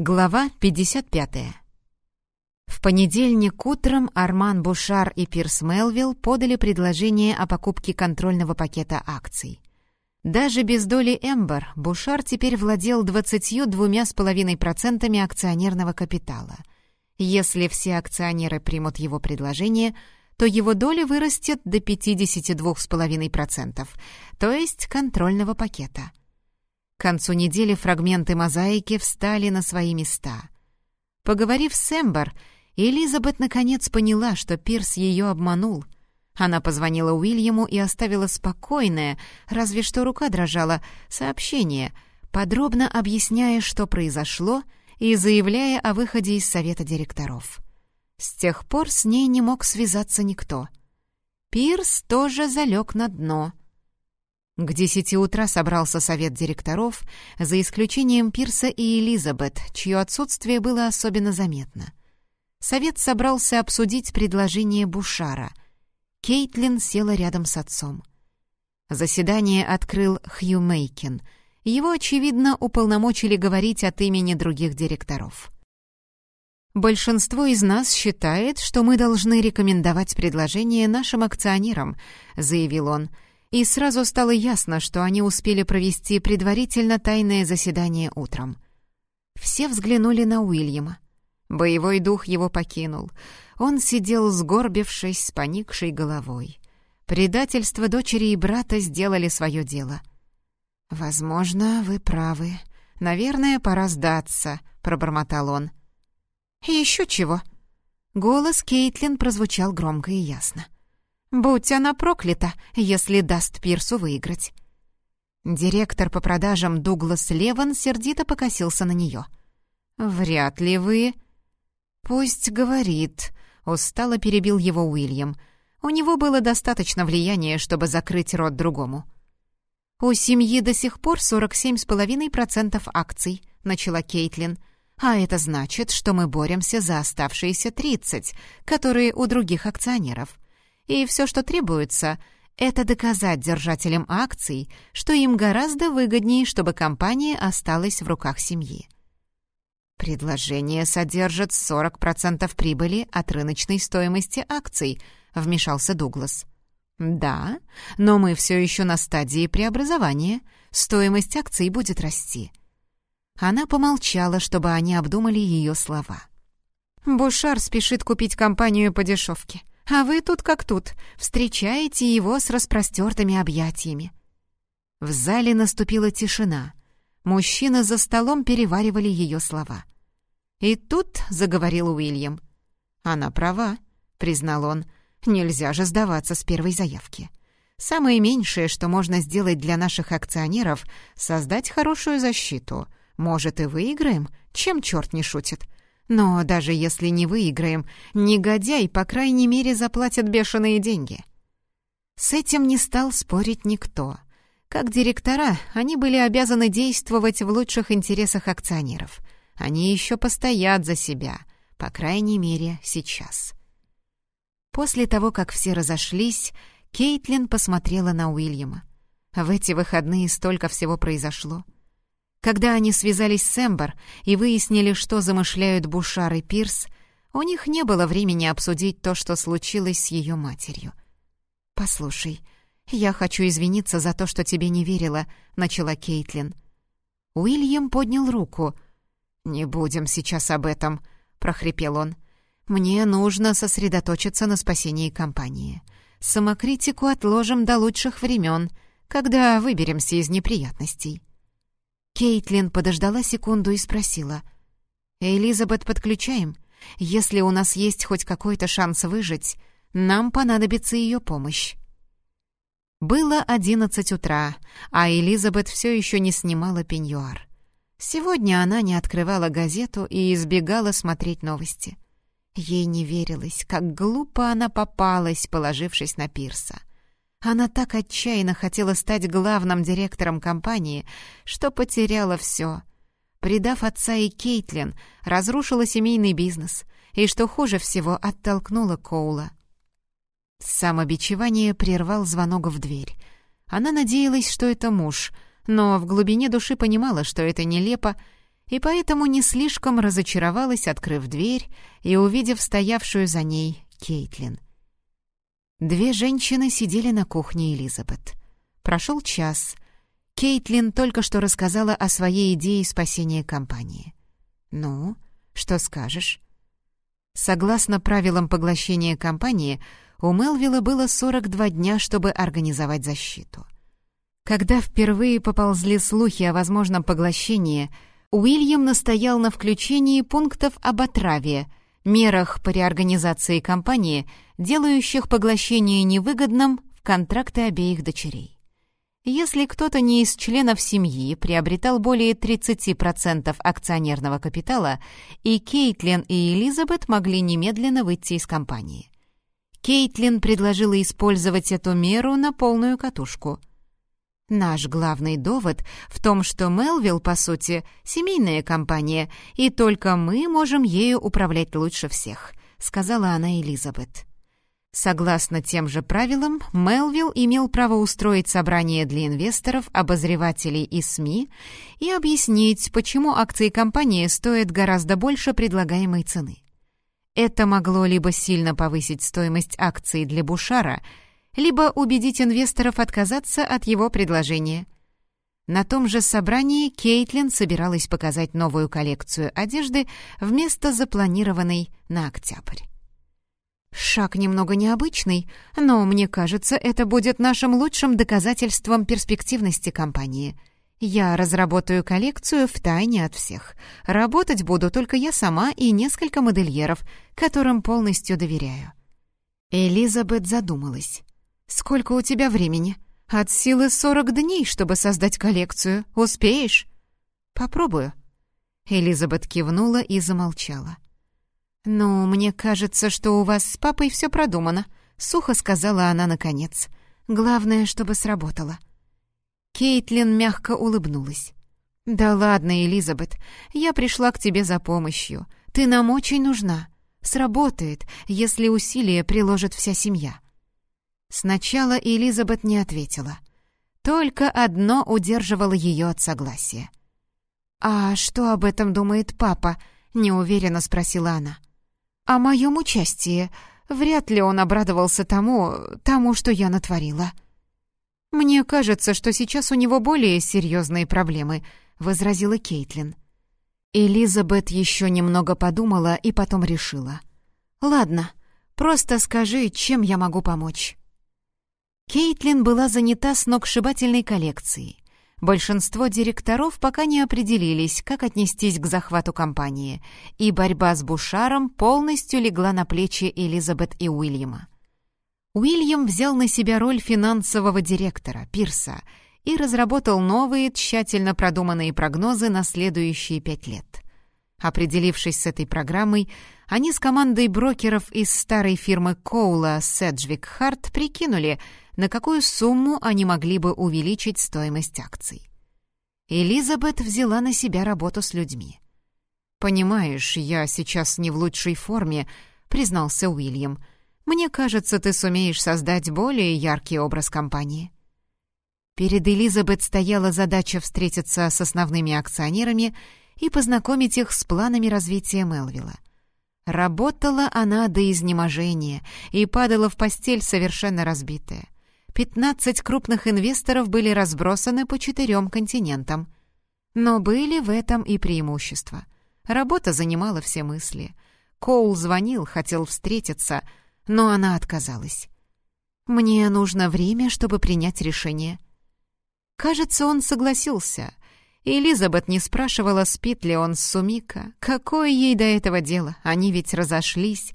Глава 55. В понедельник утром Арман Бушар и Пирс Мелвилл подали предложение о покупке контрольного пакета акций. Даже без доли Эмбер Бушар теперь владел 22,5% акционерного капитала. Если все акционеры примут его предложение, то его доля вырастет до 52,5%, то есть контрольного пакета. К концу недели фрагменты мозаики встали на свои места. Поговорив с Эмбер, Элизабет наконец поняла, что Пирс ее обманул. Она позвонила Уильяму и оставила спокойное, разве что рука дрожала, сообщение, подробно объясняя, что произошло, и заявляя о выходе из совета директоров. С тех пор с ней не мог связаться никто. Пирс тоже залег на дно — к десяти утра собрался совет директоров, за исключением Пирса и Элизабет, чье отсутствие было особенно заметно. Совет собрался обсудить предложение Бушара. Кейтлин села рядом с отцом. Заседание открыл Хью Мейкин. Его, очевидно, уполномочили говорить от имени других директоров. «Большинство из нас считает, что мы должны рекомендовать предложение нашим акционерам», — заявил он, — и сразу стало ясно, что они успели провести предварительно тайное заседание утром. Все взглянули на Уильяма. Боевой дух его покинул. Он сидел сгорбившись, с поникшей головой. Предательство дочери и брата сделали свое дело. «Возможно, вы правы. Наверное, пора сдаться», — пробормотал он. «Еще чего?» Голос Кейтлин прозвучал громко и ясно. — Будь она проклята, если даст Пирсу выиграть. Директор по продажам Дуглас Леван сердито покосился на нее. «Вряд ли вы...» «Пусть говорит», — устало перебил его Уильям. У него было достаточно влияния, чтобы закрыть рот другому. «У семьи до сих пор 47,5% акций», — начала Кейтлин. «А это значит, что мы боремся за оставшиеся 30, которые у других акционеров и все, что требуется, это доказать держателям акций, что им гораздо выгоднее, чтобы компания осталась в руках семьи. «Предложение содержит 40% прибыли от рыночной стоимости акций», — вмешался Дуглас. «Да, но мы все еще на стадии преобразования. Стоимость акций будет расти». Она помолчала, чтобы они обдумали ее слова. «Бушар спешит купить компанию по дешевке. А вы тут как тут, встречаете его с распростертыми объятиями. В зале наступила тишина. Мужчины за столом переваривали ее слова. И тут заговорил Уильям. «Она права», — признал он. «Нельзя же сдаваться с первой заявки. Самое меньшее, что можно сделать для наших акционеров, создать хорошую защиту. Может, и выиграем, чем черт не шутит. Но даже если не выиграем, негодяй, по крайней мере, заплатят бешеные деньги. С этим не стал спорить никто. Как директора, они были обязаны действовать в лучших интересах акционеров. Они еще постоят за себя, по крайней мере, сейчас. После того, как все разошлись, Кейтлин посмотрела на Уильяма. В эти выходные столько всего произошло — когда они связались с Эмбер и выяснили, что замышляют Бушар и Пирс, у них не было времени обсудить то, что случилось с ее матерью. «Послушай, я хочу извиниться за то, что тебе не верила», — начала Кейтлин. Уильям поднял руку. «Не будем сейчас об этом», — прохрипел он. «Мне нужно сосредоточиться на спасении компании. Самокритику отложим до лучших времен, когда выберемся из неприятностей». Кейтлин подождала секунду и спросила. «Элизабет подключаем? Если у нас есть хоть какой-то шанс выжить, нам понадобится ее помощь». Было одиннадцать утра, а Элизабет все еще не снимала пеньюар. Сегодня она не открывала газету и избегала смотреть новости. Ей не верилось, как глупо она попалась, положившись на Пирса. Она так отчаянно хотела стать главным директором компании, что потеряла все. Предав отца и Кейтлин, разрушила семейный бизнес и, что хуже всего, оттолкнула Коула. Самобичевание прервал звонок в дверь. Она надеялась, что это муж, но в глубине души понимала, что это нелепо, и поэтому не слишком разочаровалась, открыв дверь и увидев стоявшую за ней Кейтлин. Две женщины сидели на кухне Элизабет. Прошел час. Кейтлин только что рассказала о своей идее спасения компании. «Ну, что скажешь?» Согласно правилам поглощения компании, у Мелвилла было 42 дня, чтобы организовать защиту. Когда впервые поползли слухи о возможном поглощении, Уильям настоял на включении пунктов об отраве, мерах по реорганизации компании, делающих поглощение невыгодным в контракты обеих дочерей. Если кто-то не из членов семьи приобретал более 30% акционерного капитала, и Кейтлин и Элизабет могли немедленно выйти из компании. Кейтлин предложила использовать эту меру на полную катушку. Наш главный довод в том, что Мелвилл, по сути, семейная компания, и только мы можем ею управлять лучше всех, сказала она Элизабет. Согласно тем же правилам, Мелвилл имел право устроить собрание для инвесторов, обозревателей и СМИ и объяснить, почему акции компании стоят гораздо больше предлагаемой цены. Это могло либо сильно повысить стоимость акций для Бушара, либо убедить инвесторов отказаться от его предложения. На том же собрании Кейтлин собиралась показать новую коллекцию одежды вместо запланированной на октябрь. Шаг немного необычный, но мне кажется, это будет нашим лучшим доказательством перспективности компании. Я разработаю коллекцию в тайне от всех. Работать буду только я сама и несколько модельеров, которым полностью доверяю. Элизабет задумалась. «Сколько у тебя времени? От силы сорок дней, чтобы создать коллекцию. Успеешь?» «Попробую». Элизабет кивнула и замолчала. «Ну, мне кажется, что у вас с папой все продумано», — сухо сказала она наконец. «Главное, чтобы сработало». Кейтлин мягко улыбнулась. «Да ладно, Элизабет, я пришла к тебе за помощью. Ты нам очень нужна. Сработает, если усилия приложит вся семья». Сначала Элизабет не ответила. Только одно удерживало ее от согласия. «А что об этом думает папа?» — неуверенно спросила она о моем участии. Вряд ли он обрадовался тому, тому, что я натворила. «Мне кажется, что сейчас у него более серьезные проблемы», — возразила Кейтлин. Элизабет еще немного подумала и потом решила. «Ладно, просто скажи, чем я могу помочь». Кейтлин была занята сногсшибательной коллекцией. Большинство директоров пока не определились, как отнестись к захвату компании, и борьба с Бушаром полностью легла на плечи Элизабет и Уильяма. Уильям взял на себя роль финансового директора, Пирса, и разработал новые, тщательно продуманные прогнозы на следующие пять лет. Определившись с этой программой, они с командой брокеров из старой фирмы Коула Седжвик Харт прикинули — на какую сумму они могли бы увеличить стоимость акций. Элизабет взяла на себя работу с людьми. «Понимаешь, я сейчас не в лучшей форме», — признался Уильям. «Мне кажется, ты сумеешь создать более яркий образ компании». Перед Элизабет стояла задача встретиться с основными акционерами и познакомить их с планами развития Мелвилла. Работала она до изнеможения и падала в постель совершенно разбитая. 15 крупных инвесторов были разбросаны по четырем континентам. Но были в этом и преимущества. Работа занимала все мысли. Коул звонил, хотел встретиться, но она отказалась. «Мне нужно время, чтобы принять решение». Кажется, он согласился. Элизабет не спрашивала, спит ли он с Сумика. Какое ей до этого дело? Они ведь разошлись.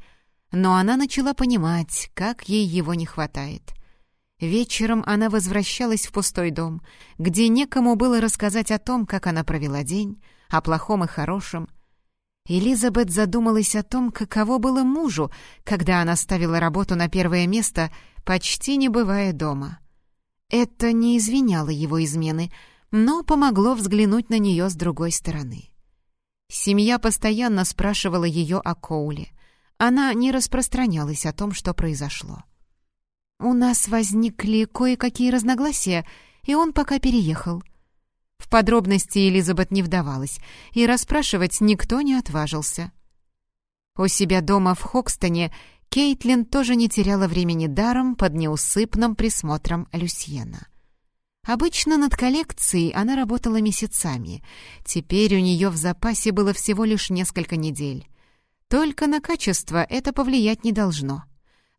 Но она начала понимать, как ей его не хватает. Вечером она возвращалась в пустой дом, где некому было рассказать о том, как она провела день, о плохом и хорошем. Элизабет задумалась о том, каково было мужу, когда она ставила работу на первое место, почти не бывая дома. Это не извиняло его измены, но помогло взглянуть на нее с другой стороны. Семья постоянно спрашивала ее о Коуле. Она не распространялась о том, что произошло. «У нас возникли кое-какие разногласия, и он пока переехал». В подробности Элизабет не вдавалась, и расспрашивать никто не отважился. У себя дома в Хокстоне Кейтлин тоже не теряла времени даром под неусыпным присмотром Люсьена. Обычно над коллекцией она работала месяцами. Теперь у нее в запасе было всего лишь несколько недель. Только на качество это повлиять не должно.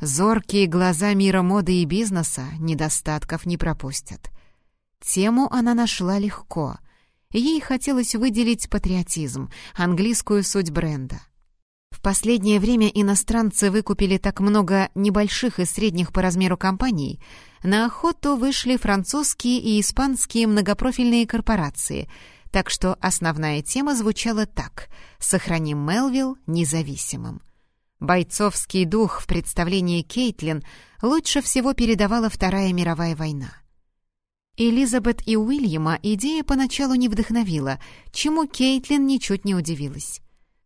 Зоркие глаза мира моды и бизнеса недостатков не пропустят. Тему она нашла легко. Ей хотелось выделить патриотизм, английскую суть бренда. В последнее время иностранцы выкупили так много небольших и средних по размеру компаний — на охоту вышли французские и испанские многопрофильные корпорации, так что основная тема звучала так «Сохраним Мелвилл независимым». Бойцовский дух в представлении Кейтлин лучше всего передавала Вторая мировая война. Элизабет и Уильяма идея поначалу не вдохновила, чему Кейтлин ничуть не удивилась.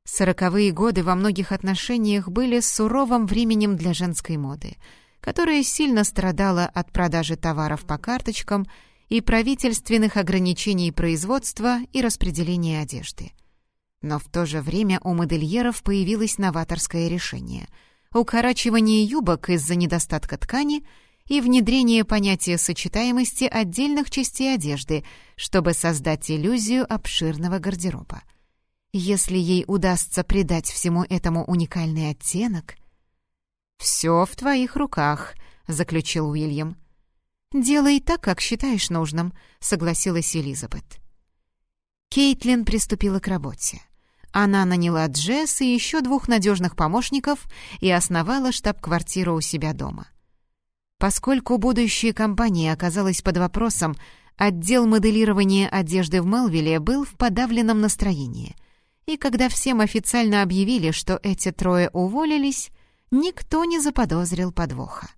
Сороковые годы во многих отношениях были суровым временем для женской моды — которая сильно страдала от продажи товаров по карточкам и правительственных ограничений производства и распределения одежды. Но в то же время у модельеров появилось новаторское решение — укорачивание юбок из-за недостатка ткани и внедрение понятия сочетаемости отдельных частей одежды, чтобы создать иллюзию обширного гардероба. Если ей удастся придать всему этому уникальный оттенок — «Все в твоих руках», — заключил Уильям. «Делай так, как считаешь нужным», — согласилась Элизабет. Кейтлин приступила к работе. Она наняла Джесс и еще двух надежных помощников и основала штаб-квартиру у себя дома. Поскольку будущее компании оказалось под вопросом, отдел моделирования одежды в Мелвиле был в подавленном настроении. И когда всем официально объявили, что эти трое уволились, никто не заподозрил подвоха.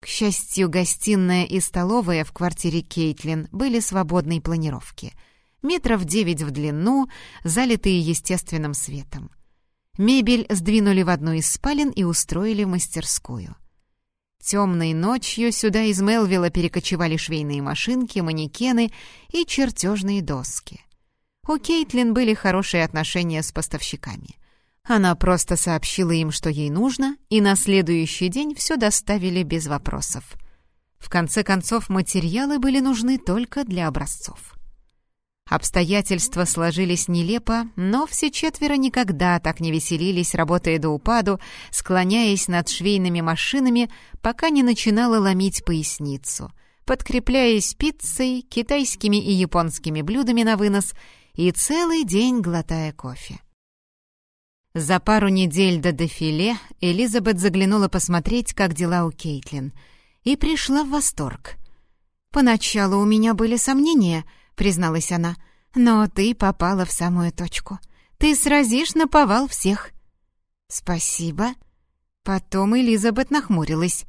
К счастью, гостиная и столовая в квартире Кейтлин были свободной планировки. Метров девять в длину, залитые естественным светом. Мебель сдвинули в одну из спален и устроили в мастерскую. Темной ночью сюда из Мелвилла перекочевали швейные машинки, манекены и чертежные доски. У Кейтлин были хорошие отношения с поставщиками. Она просто сообщила им, что ей нужно, и на следующий день все доставили без вопросов. В конце концов, материалы были нужны только для образцов. Обстоятельства сложились нелепо, но все четверо никогда так не веселились, работая до упаду, склоняясь над швейными машинами, пока не начинала ломить поясницу, подкрепляясь пиццей, китайскими и японскими блюдами на вынос и целый день глотая кофе. За пару недель до дефиле Элизабет заглянула посмотреть, как дела у Кейтлин, и пришла в восторг. «Поначалу у меня были сомнения», — призналась она, — «но ты попала в самую точку. Ты сразишь на повал всех». «Спасибо». Потом Элизабет нахмурилась.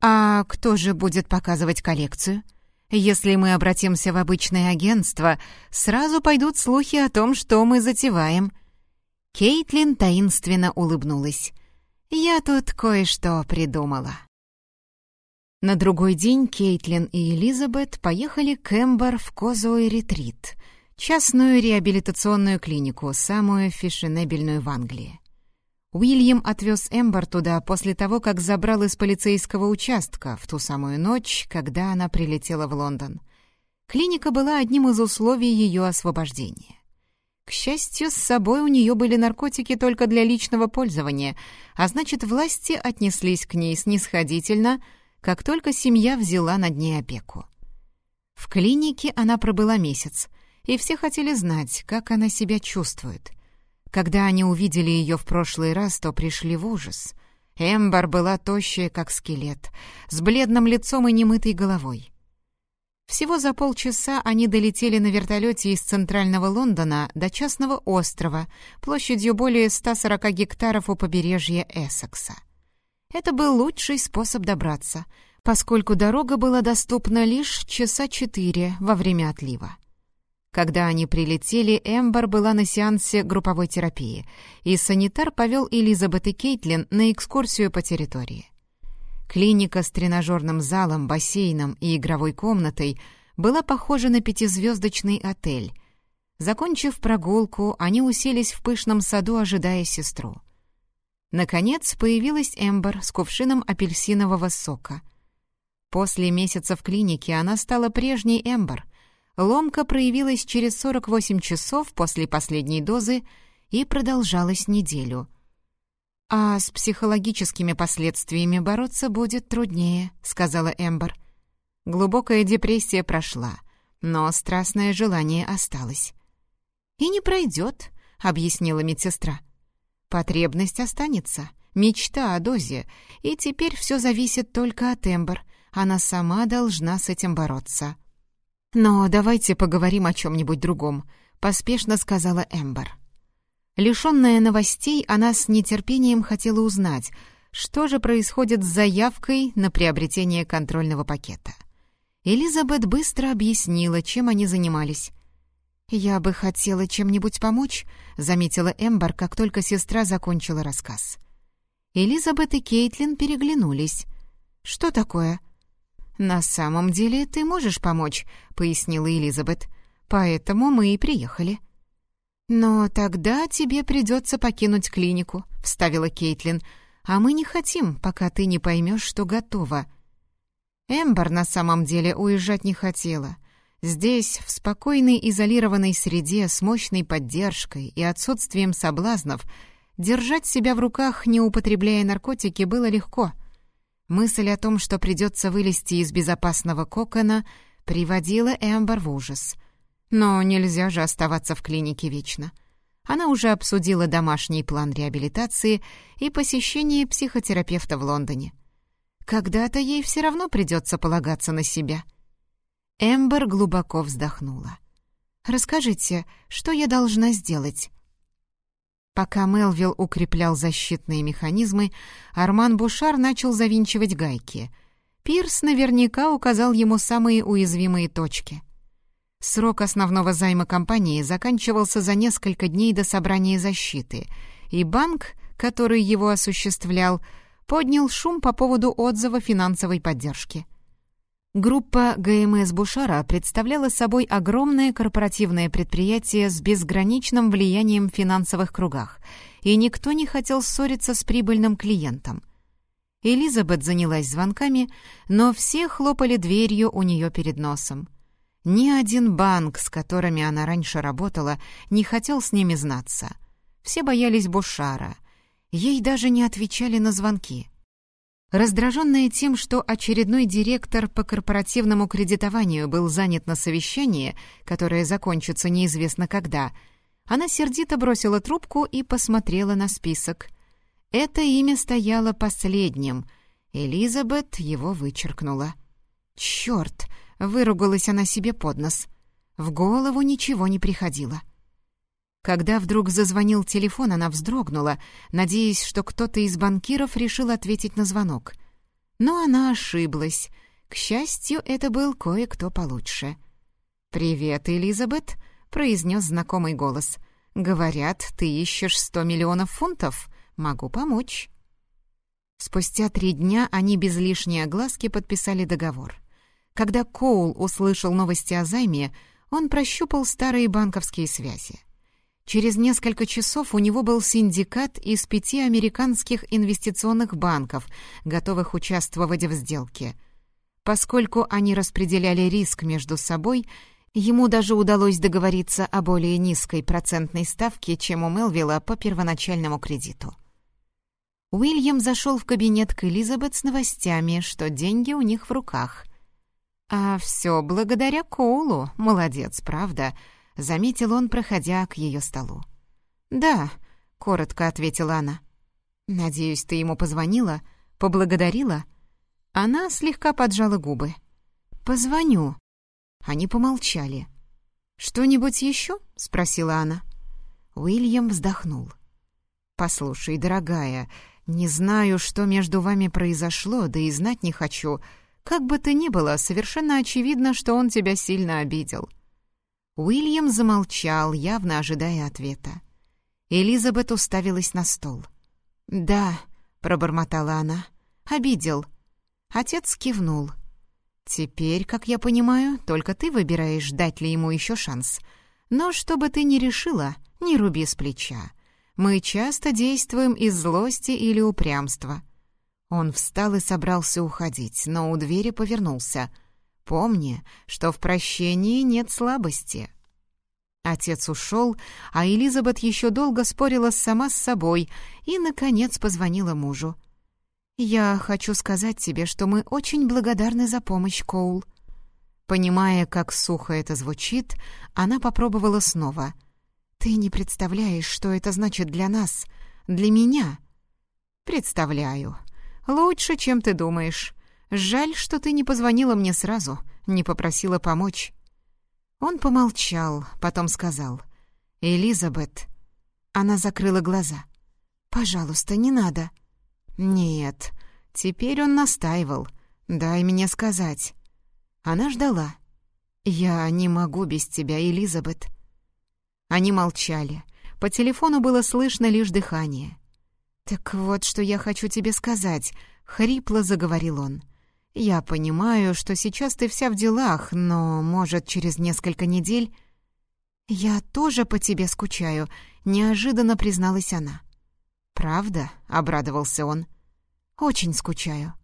«А кто же будет показывать коллекцию?» «Если мы обратимся в обычное агентство, сразу пойдут слухи о том, что мы затеваем». Кейтлин таинственно улыбнулась. «Я тут кое-что придумала». На другой день Кейтлин и Элизабет поехали к Эмбер в Козуэй Ретрит, частную реабилитационную клинику, самую фешенебельную в Англии. Уильям отвез Эмбер туда после того, как забрал из полицейского участка в ту самую ночь, когда она прилетела в Лондон. Клиника была одним из условий ее освобождения. К счастью, с собой у нее были наркотики только для личного пользования, а значит, власти отнеслись к ней снисходительно, как только семья взяла над ней опеку. В клинике она пробыла месяц, и все хотели знать, как она себя чувствует. Когда они увидели ее в прошлый раз, то пришли в ужас. Эмбар была тощая, как скелет, с бледным лицом и немытой головой. Всего за полчаса они долетели на вертолете из центрального Лондона до частного острова площадью более 140 гектаров у побережья Эссекса. Это был лучший способ добраться, поскольку дорога была доступна лишь часа четыре во время отлива. Когда они прилетели, Эмбер была на сеансе групповой терапии, и санитар повел Элизабет и Кейтлин на экскурсию по территории. Клиника с тренажерным залом, бассейном и игровой комнатой была похожа на пятизвездочный отель. Закончив прогулку, они уселись в пышном саду, ожидая сестру. Наконец появилась Эмбер с кувшином апельсинового сока. После месяца в клинике она стала прежней Эмбер. Ломка проявилась через 48 часов после последней дозы и продолжалась неделю. «А с психологическими последствиями бороться будет труднее», — сказала Эмбер. Глубокая депрессия прошла, но страстное желание осталось. «И не пройдет», — объяснила медсестра. Потребность останется, мечта о дозе, и теперь все зависит только от Эмбер. Она сама должна с этим бороться. «Но давайте поговорим о чем-нибудь другом», — поспешно сказала Эмбер. Лишенная новостей, она с нетерпением хотела узнать, что же происходит с заявкой на приобретение контрольного пакета. Элизабет быстро объяснила, чем они занимались. «Я бы хотела чем-нибудь помочь», — заметила Эмбер, как только сестра закончила рассказ. Элизабет и Кейтлин переглянулись. «Что такое?» «На самом деле ты можешь помочь», — пояснила Элизабет. «Поэтому мы и приехали». «Но тогда тебе придется покинуть клинику», — вставила Кейтлин. «А мы не хотим, пока ты не поймешь, что готова». Эмбер на самом деле уезжать не хотела — Здесь, в спокойной изолированной среде с мощной поддержкой и отсутствием соблазнов, держать себя в руках, не употребляя наркотики, было легко. Мысль о том, что придется вылезти из безопасного кокона, приводила Эмбер в ужас. Но нельзя же оставаться в клинике вечно. Она уже обсудила домашний план реабилитации и посещение психотерапевта в Лондоне. Когда-то ей все равно придется полагаться на себя — Эмбер глубоко вздохнула. «Расскажите, что я должна сделать?» Пока Мелвилл укреплял защитные механизмы, Арман Бушар начал завинчивать гайки. Пирс наверняка указал ему самые уязвимые точки. Срок основного займа компании заканчивался за несколько дней до собрания защиты, и банк, который его осуществлял, поднял шум по поводу отзыва финансовой поддержки — Группа ГМС Бушара представляла собой огромное корпоративное предприятие с безграничным влиянием в финансовых кругах, и никто не хотел ссориться с прибыльным клиентом. Элизабет занялась звонками, но все хлопали дверью у нее перед носом. Ни один банк, с которыми она раньше работала, не хотел с ними знаться. Все боялись Бушара. Ей даже не отвечали на звонки. Раздраженная тем, что очередной директор по корпоративному кредитованию был занят на совещании, которое закончится неизвестно когда, она сердито бросила трубку и посмотрела на список. Это имя стояло последним. Элизабет его вычеркнула. «Чёрт!» — выругалась она себе под нос. В голову ничего не приходило. Когда вдруг зазвонил телефон, она вздрогнула, надеясь, что кто-то из банкиров решил ответить на звонок. Но она ошиблась. К счастью, это был кое-кто получше. «Привет, Элизабет», — произнес знакомый голос. «Говорят, ты ищешь сто миллионов фунтов. Могу помочь». Спустя три дня они без лишней огласки подписали договор. Когда Коул услышал новости о займе, он прощупал старые банковские связи. Через несколько часов у него был синдикат из пяти американских инвестиционных банков, готовых участвовать в сделке. Поскольку они распределяли риск между собой, ему даже удалось договориться о более низкой процентной ставке, чем у Мелвилла по первоначальному кредиту. Уильям зашел в кабинет к Элизабет с новостями, что деньги у них в руках. «А все благодаря Коулу, молодец, правда?» — заметил он, проходя к ее столу. «Да», — коротко ответила она. «Надеюсь, ты ему позвонила? Поблагодарила?» Она слегка поджала губы. «Позвоню». Они помолчали. «Что-нибудь еще?» — спросила она. Уильям вздохнул. «Послушай, дорогая, не знаю, что между вами произошло, да и знать не хочу. Как бы то ни было, совершенно очевидно, что он тебя сильно обидел. Уильям замолчал, явно ожидая ответа. Элизабет уставилась на стол. «Да», — пробормотала она, — «обидел». Отец кивнул. Теперь, как я понимаю, только ты выбираешь, дать ли ему еще шанс. Но что бы ты ни решила, не руби с плеча. Мы часто действуем из злости или упрямства». Он встал и собрался уходить, но у двери повернулся. «Помни, что в прощении нет слабости». Отец ушел, а Элизабет еще долго спорила сама с собой и, наконец, позвонила мужу. «Я хочу сказать тебе, что мы очень благодарны за помощь, Коул». Понимая, как сухо это звучит, она попробовала снова. «Ты не представляешь, что это значит для нас, для меня». «Представляю. Лучше, чем ты думаешь. Жаль, что ты не позвонила мне сразу, не попросила помочь». Он помолчал, потом сказал. «Элизабет». Она закрыла глаза. «Пожалуйста, не надо». «Нет». Теперь он настаивал. «Дай мне сказать». Она ждала. «Я не могу без тебя, Элизабет». Они молчали. По телефону было слышно лишь дыхание. «Так вот, что я хочу тебе сказать», — хрипло заговорил он. «Я понимаю, что сейчас ты вся в делах, но, может, через несколько недель...» «Я тоже по тебе скучаю», — неожиданно призналась она. «Правда?» — обрадовался он. «Очень скучаю».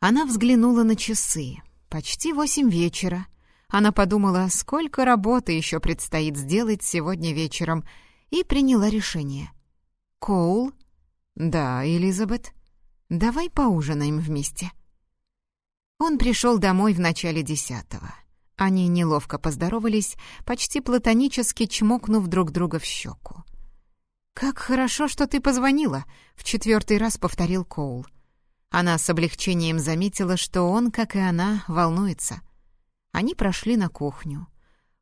Она взглянула на часы. Почти восемь вечера. Она подумала, сколько работы еще предстоит сделать сегодня вечером, и приняла решение. «Коул?» «Да, Элизабет. Давай поужинаем вместе». Он пришел домой в начале десятого. Они неловко поздоровались, почти платонически чмокнув друг друга в щеку. «Как хорошо, что ты позвонила», — в четвертый раз повторил Коул. Она с облегчением заметила, что он, как и она, волнуется. Они прошли на кухню.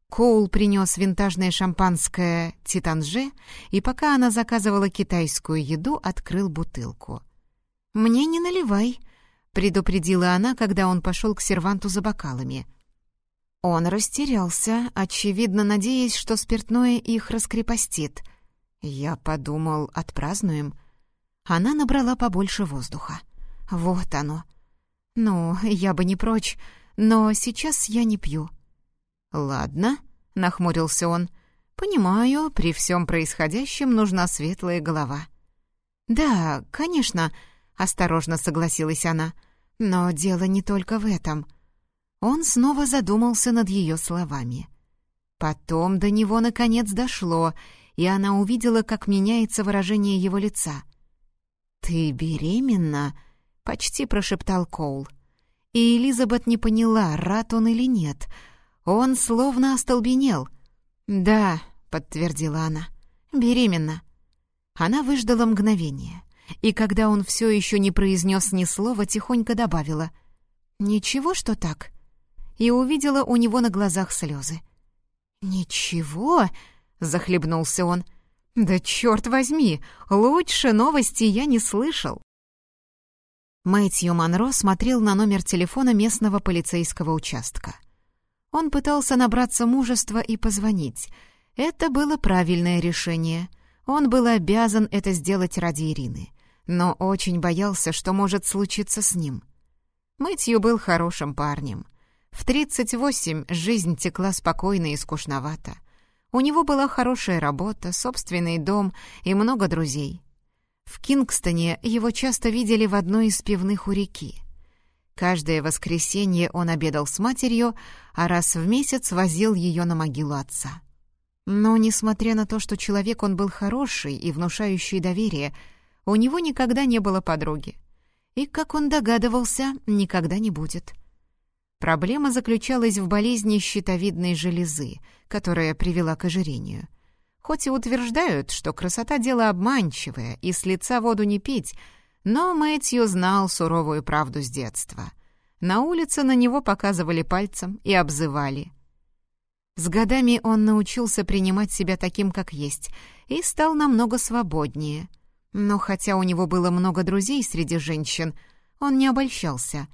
Коул принес винтажное шампанское «Титанже», и пока она заказывала китайскую еду, открыл бутылку. «Мне не наливай», предупредила она, когда он пошел к серванту за бокалами. Он растерялся, очевидно надеясь, что спиртное их раскрепостит. Я подумал, отпразднуем. Она набрала побольше воздуха. Вот оно. Ну, я бы не прочь, но сейчас я не пью. Ладно, нахмурился он. Понимаю, при всем происходящем нужна светлая голова. Да, конечно, — осторожно согласилась она. «Но дело не только в этом». Он снова задумался над ее словами. Потом до него наконец дошло, и она увидела, как меняется выражение его лица. «Ты беременна?» — почти прошептал Коул. И Элизабет не поняла, рад он или нет. Он словно остолбенел. «Да», — подтвердила она, — «беременна». Она выждала мгновение и когда он все еще не произнес ни слова, тихонько добавила «Ничего, что так?» и увидела у него на глазах слезы. «Ничего?» — захлебнулся он. «Да черт возьми, лучше новости я не слышал». Мэтью Монро смотрел на номер телефона местного полицейского участка. Он пытался набраться мужества и позвонить. Это было правильное решение. Он был обязан это сделать ради Ирины но очень боялся, что может случиться с ним. Мэтью был хорошим парнем. В 38 жизнь текла спокойно и скучновато. У него была хорошая работа, собственный дом и много друзей. В Кингстоне его часто видели в одной из пивных у реки. Каждое воскресенье он обедал с матерью, а раз в месяц возил ее на могилу отца. Но, несмотря на то, что человек он был хороший и внушающий доверие, у него никогда не было подруги. И, как он догадывался, никогда не будет. Проблема заключалась в болезни щитовидной железы, которая привела к ожирению. Хоть и утверждают, что красота — дело обманчивое, и с лица воду не пить, но Мэтью знал суровую правду с детства. На улице на него показывали пальцем и обзывали. С годами он научился принимать себя таким, как есть, и стал намного свободнее — но хотя у него было много друзей среди женщин, он не обольщался.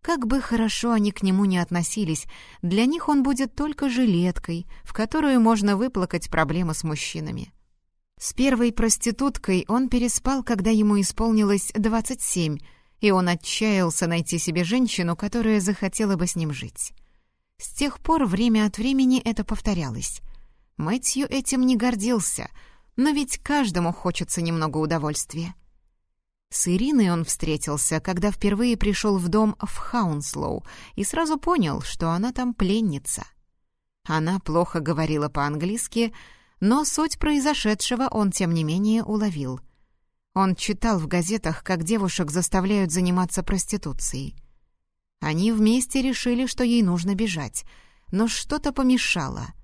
Как бы хорошо они к нему не относились, для них он будет только жилеткой, в которую можно выплакать проблемы с мужчинами. С первой проституткой он переспал, когда ему исполнилось 27, и он отчаялся найти себе женщину, которая захотела бы с ним жить. С тех пор время от времени это повторялось. Мэтью этим не гордился, но ведь каждому хочется немного удовольствия. С Ириной он встретился, когда впервые пришел в дом в Хаунслоу и сразу понял, что она там пленница. Она плохо говорила по-английски, но суть произошедшего он, тем не менее, уловил. Он читал в газетах, как девушек заставляют заниматься проституцией. Они вместе решили, что ей нужно бежать, но что-то помешало.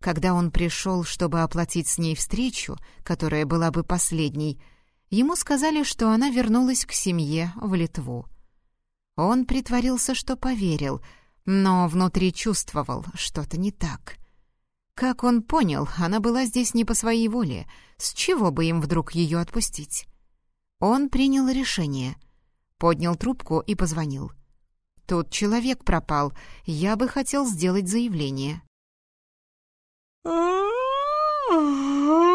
Когда он пришел, чтобы оплатить с ней встречу, которая была бы последней, Ему сказали, что она вернулась к семье в Литву. Он притворился, что поверил, но внутри чувствовал, что-то не так. Как он понял, она была здесь не по своей воле, с чего бы им вдруг ее отпустить? Он принял решение, поднял трубку и позвонил. «Тут человек пропал, я бы хотел сделать заявление». 嗯。啊